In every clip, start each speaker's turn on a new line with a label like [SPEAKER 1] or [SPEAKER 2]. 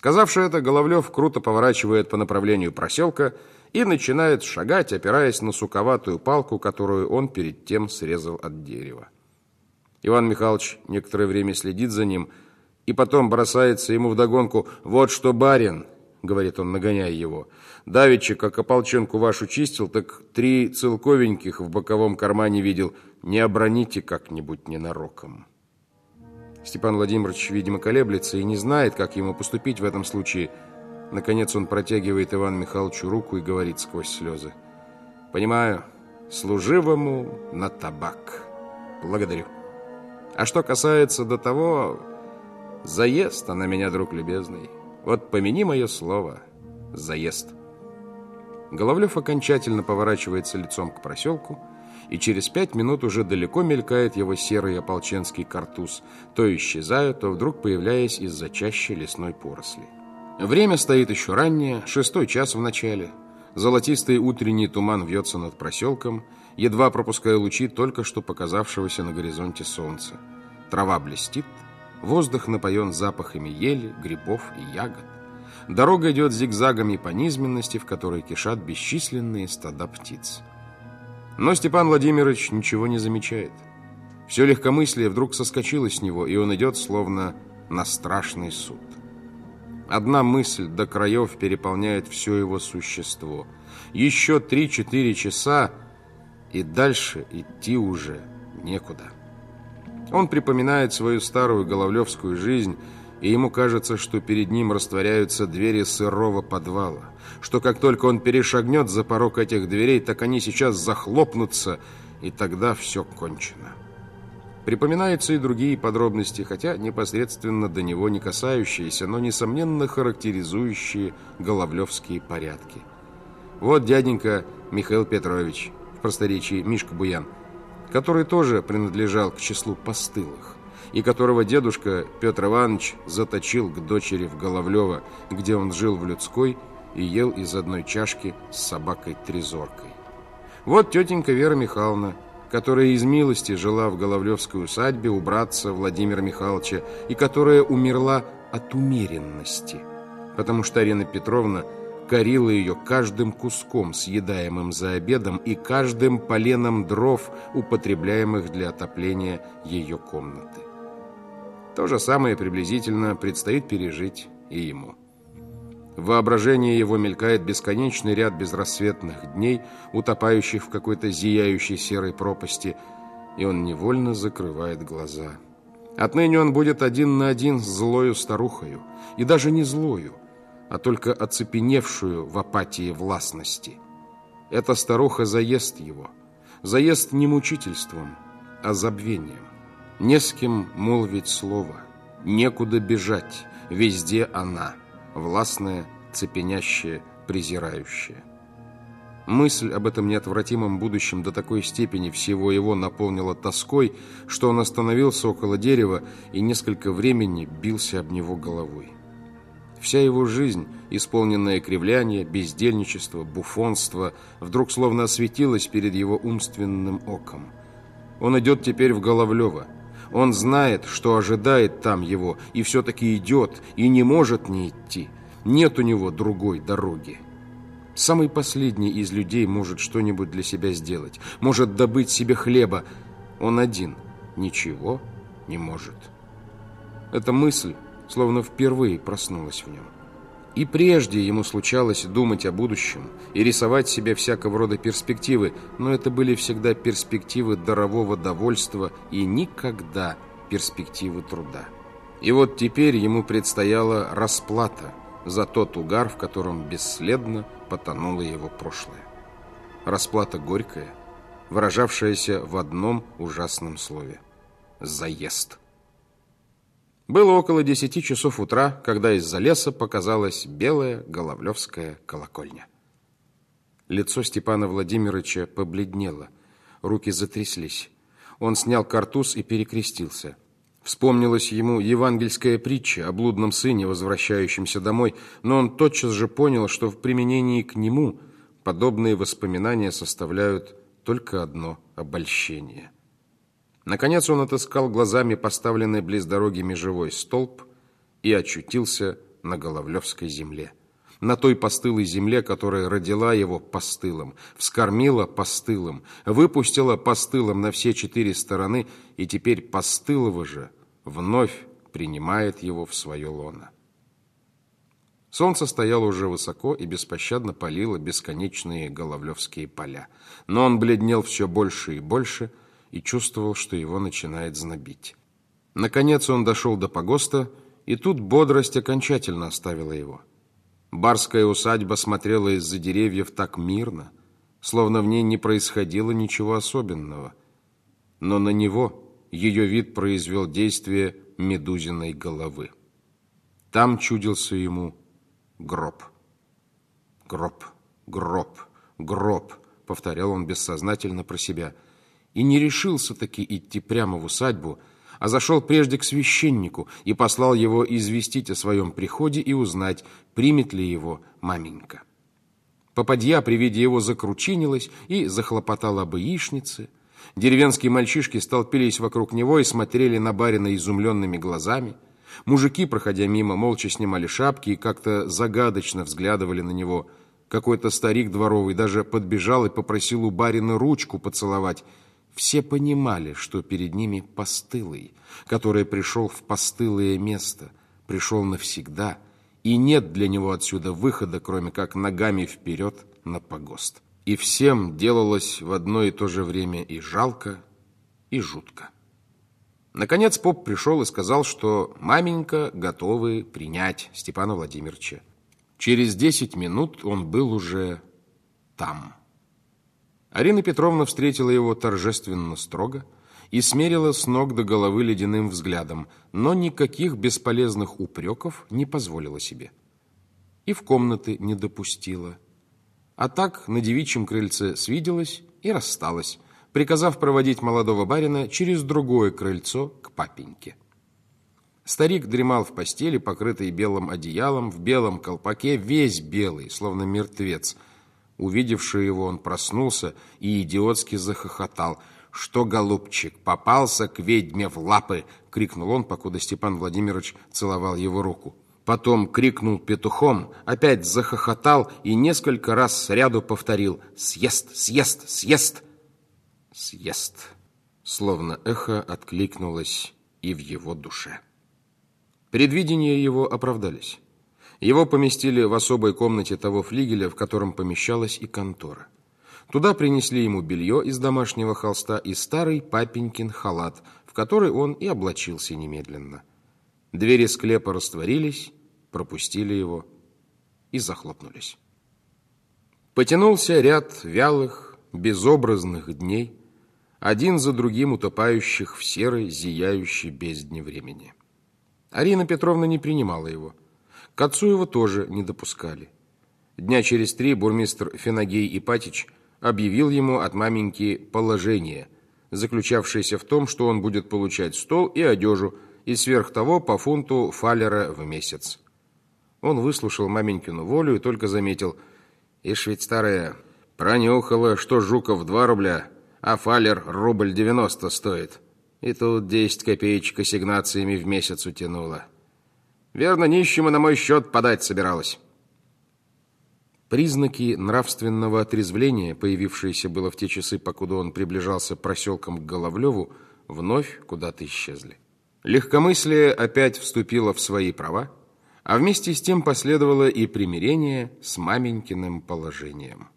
[SPEAKER 1] Сказавши это, Головлев круто поворачивает по направлению проселка и начинает шагать, опираясь на суковатую палку, которую он перед тем срезал от дерева. Иван Михайлович некоторое время следит за ним и потом бросается ему вдогонку «Вот что, барин!» — говорит он, нагоняя его. «Давеча, как ополченку вашу чистил, так три целковеньких в боковом кармане видел. Не оброните как-нибудь ненароком». Степан Владимирович, видимо, колеблется и не знает, как ему поступить в этом случае. Наконец он протягивает Ивану Михайловичу руку и говорит сквозь слезы. «Понимаю, служивому на табак. Благодарю. А что касается до того, заест она меня, друг любезный. Вот помяни мое слово, заест». Головлев окончательно поворачивается лицом к проселку, и через пять минут уже далеко мелькает его серый ополченский картуз, то исчезая, то вдруг появляясь из-за чаще лесной поросли. Время стоит еще раннее, шестой час в начале. Золотистый утренний туман вьется над проселком, едва пропуская лучи только что показавшегося на горизонте солнца. Трава блестит, воздух напоен запахами ели, грибов и ягод. Дорога идет зигзагами по низменности, в которой кишат бесчисленные стада птиц. Но Степан Владимирович ничего не замечает. Все легкомыслие вдруг соскочило с него, и он идет словно на страшный суд. Одна мысль до краев переполняет все его существо. Еще три-четыре часа, и дальше идти уже некуда. Он припоминает свою старую головлевскую жизнь, и ему кажется, что перед ним растворяются двери сырого подвала, что как только он перешагнет за порог этих дверей, так они сейчас захлопнутся, и тогда все кончено. Припоминаются и другие подробности, хотя непосредственно до него не касающиеся, но, несомненно, характеризующие головлевские порядки. Вот дяденька Михаил Петрович, в просторечии Мишка Буян, который тоже принадлежал к числу постылых и которого дедушка Петр Иванович заточил к дочери в Головлево, где он жил в людской и ел из одной чашки с собакой-трезоркой. Вот тетенька Вера Михайловна, которая из милости жила в Головлевской усадьбе у братца Владимира Михайловича и которая умерла от умеренности, потому что Арина Петровна корила ее каждым куском, съедаемым за обедом, и каждым поленом дров, употребляемых для отопления ее комнаты. То же самое приблизительно предстоит пережить и ему. В воображении его мелькает бесконечный ряд безрассветных дней, утопающих в какой-то зияющей серой пропасти, и он невольно закрывает глаза. Отныне он будет один на один с злою старухою, и даже не злою, а только оцепеневшую в апатии властности. Эта старуха заест его, заест не мучительством, а забвением. Не с кем молвить слово, некуда бежать, везде она, властная, цепенящая, презирающая. Мысль об этом неотвратимом будущем до такой степени всего его наполнила тоской, что он остановился около дерева и несколько времени бился об него головой. Вся его жизнь, исполненная кривляния, бездельничества, буфонства, вдруг словно осветилась перед его умственным оком. Он идет теперь в Головлево, он знает, что ожидает там его, и все-таки идет, и не может не идти. Нет у него другой дороги. Самый последний из людей может что-нибудь для себя сделать, может добыть себе хлеба. Он один ничего не может. Эта мысль словно впервые проснулась в нем. И прежде ему случалось думать о будущем и рисовать себе всякого рода перспективы, но это были всегда перспективы дарового довольства и никогда перспективы труда. И вот теперь ему предстояла расплата за тот угар, в котором бесследно потонуло его прошлое. Расплата горькая, выражавшаяся в одном ужасном слове – заезд. Было около десяти часов утра, когда из-за леса показалась белая Головлевская колокольня. Лицо Степана Владимировича побледнело, руки затряслись. Он снял картуз и перекрестился. Вспомнилась ему евангельская притча о блудном сыне, возвращающемся домой, но он тотчас же понял, что в применении к нему подобные воспоминания составляют только одно обольщение – Наконец он отыскал глазами поставленный близ дороги межевой столб и очутился на Головлевской земле. На той постылой земле, которая родила его постылом, вскормила постылом, выпустила постылом на все четыре стороны, и теперь постылого же вновь принимает его в свое лоно. Солнце стояло уже высоко и беспощадно палило бесконечные головлевские поля. Но он бледнел все больше и больше и чувствовал, что его начинает знобить. Наконец он дошел до погоста, и тут бодрость окончательно оставила его. Барская усадьба смотрела из-за деревьев так мирно, словно в ней не происходило ничего особенного. Но на него ее вид произвел действие медузиной головы. Там чудился ему гроб. Гроб, гроб, гроб, повторял он бессознательно про себя. И не решился таки идти прямо в усадьбу, а зашел прежде к священнику и послал его известить о своем приходе и узнать, примет ли его маменька. Попадья при виде его закручинилась и захлопотала об яичнице. Деревенские мальчишки столпились вокруг него и смотрели на барина изумленными глазами. Мужики, проходя мимо, молча снимали шапки и как-то загадочно взглядывали на него. Какой-то старик дворовый даже подбежал и попросил у барина ручку поцеловать – все понимали, что перед ними постылый, который пришел в постылое место, пришел навсегда, и нет для него отсюда выхода, кроме как ногами вперед на погост. И всем делалось в одно и то же время и жалко, и жутко. Наконец поп пришел и сказал, что маменька готовы принять Степана Владимировича. Через десять минут он был уже там. Арина Петровна встретила его торжественно строго и смерила с ног до головы ледяным взглядом, но никаких бесполезных упреков не позволила себе. И в комнаты не допустила. А так на девичьем крыльце свиделась и рассталась, приказав проводить молодого барина через другое крыльцо к папеньке. Старик дремал в постели, покрытый белым одеялом, в белом колпаке, весь белый, словно мертвец – Увидевший его, он проснулся и идиотски захохотал. «Что, голубчик, попался к ведьме в лапы!» — крикнул он, покуда Степан Владимирович целовал его руку. Потом крикнул петухом, опять захохотал и несколько раз сряду повторил «Съест! Съест! Съест!» «Съест!» Словно эхо откликнулось и в его душе. Предвидения его оправдались. Его поместили в особой комнате того флигеля, в котором помещалась и контора. Туда принесли ему белье из домашнего холста и старый папенькин халат, в который он и облачился немедленно. Двери склепа растворились, пропустили его и захлопнулись. Потянулся ряд вялых, безобразных дней, один за другим утопающих в серой, зияющей бездне времени. Арина Петровна не принимала его. К отцу его тоже не допускали. Дня через три бурмистр Фенагей Ипатич объявил ему от маменьки положение, заключавшееся в том, что он будет получать стол и одежу, и сверх того по фунту фалера в месяц. Он выслушал маменькину волю и только заметил, «Ишь ведь старая, пронюхала, что Жуков два рубля, а фалер рубль девяносто стоит. И тут десять копеечек ассигнациями в месяц утянула». Верно, нищему на мой счет подать собиралась. Признаки нравственного отрезвления, появившиеся было в те часы, покуда он приближался проселком к Головлеву, вновь куда-то исчезли. Легкомыслие опять вступило в свои права, а вместе с тем последовало и примирение с маменькиным положением.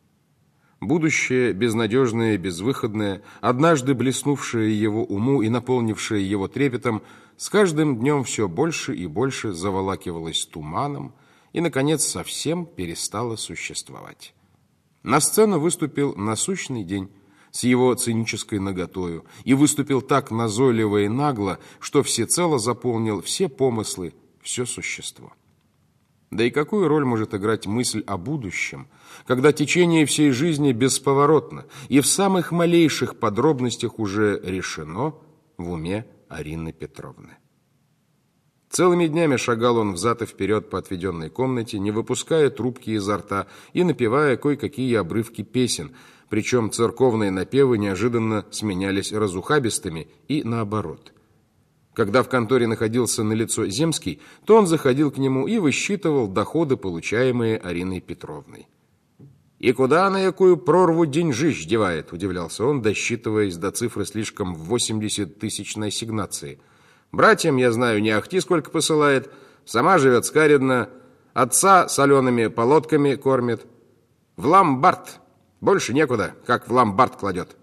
[SPEAKER 1] Будущее, безнадежное безвыходное, однажды блеснувшее его уму и наполнившее его трепетом, с каждым днем все больше и больше заволакивалось туманом и, наконец, совсем перестало существовать. На сцену выступил насущный день с его цинической наготою и выступил так назойливо и нагло, что всецело заполнил все помыслы, все существо. Да и какую роль может играть мысль о будущем, когда течение всей жизни бесповоротно и в самых малейших подробностях уже решено в уме Арины Петровны. Целыми днями шагал он взад и вперед по отведенной комнате, не выпуская трубки изо рта и напевая кое-какие обрывки песен, причем церковные напевы неожиданно сменялись разухабистыми и наоборот. Когда в конторе находился на лицо Земский, то он заходил к нему и высчитывал доходы, получаемые Ариной Петровной. «И куда на якую прорву деньжищ девает?» – удивлялся он, досчитываясь до цифры слишком в 80 тысяч на ассигнации. «Братьям, я знаю, не ахти сколько посылает, сама живет скаредно, отца солеными полотками кормит. В ломбард, больше некуда, как в ломбард кладет».